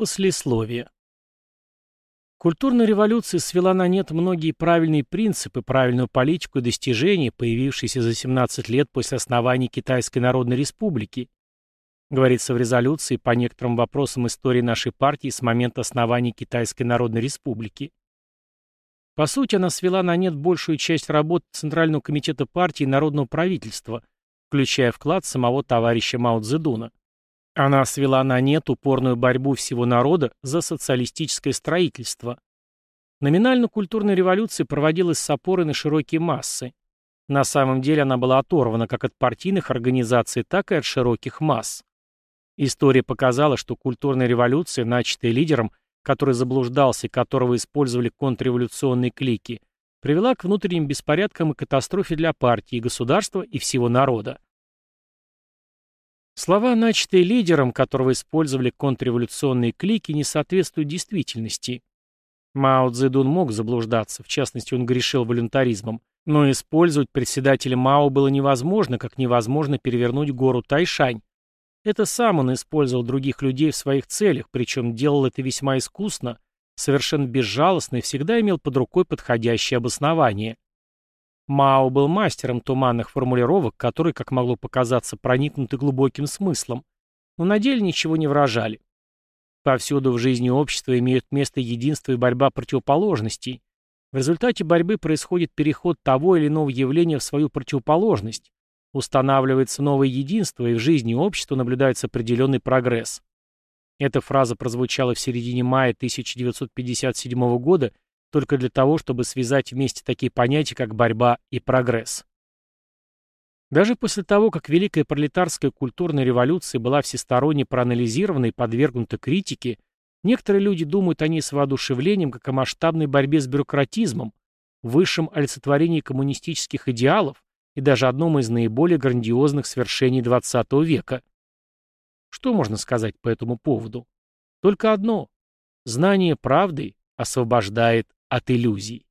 Послесловие. Культурная революция свела на нет многие правильные принципы, правильную политику и достижения, появившиеся за 17 лет после основания Китайской Народной Республики. Говорится в резолюции по некоторым вопросам истории нашей партии с момента основания Китайской Народной Республики. По сути, она свела на нет большую часть работ Центрального комитета партии и Народного правительства, включая вклад самого товарища Мао Цзэдуна. Она свела на нет упорную борьбу всего народа за социалистическое строительство. Номинально культурная революция проводилась с опорой на широкие массы. На самом деле она была оторвана как от партийных организаций, так и от широких масс. История показала, что культурная революция, начатая лидером, который заблуждался и которого использовали контрреволюционные клики, привела к внутренним беспорядкам и катастрофе для партии, государства и всего народа. Слова, начатые лидером, которого использовали контрреволюционные клики, не соответствуют действительности. Мао Цзэдун мог заблуждаться, в частности, он грешил волюнтаризмом, но использовать председателя Мао было невозможно, как невозможно перевернуть гору Тайшань. Это сам он использовал других людей в своих целях, причем делал это весьма искусно, совершенно безжалостно и всегда имел под рукой подходящее обоснование. Мао был мастером туманных формулировок, которые, как могло показаться, проникнуты глубоким смыслом, но на деле ничего не выражали. Повсюду в жизни общества имеют место единство и борьба противоположностей. В результате борьбы происходит переход того или иного явления в свою противоположность, устанавливается новое единство, и в жизни общества наблюдается определенный прогресс. Эта фраза прозвучала в середине мая 1957 года только для того, чтобы связать вместе такие понятия, как борьба и прогресс. Даже после того, как Великая пролетарская культурная революция была всесторонне проанализирована и подвергнута критике, некоторые люди думают о ней с воодушевлением, как о масштабной борьбе с бюрократизмом, высшем олицетворении коммунистических идеалов и даже одном из наиболее грандиозных свершений XX века. Что можно сказать по этому поводу? Только одно. Знание правды освобождает от иллюзий.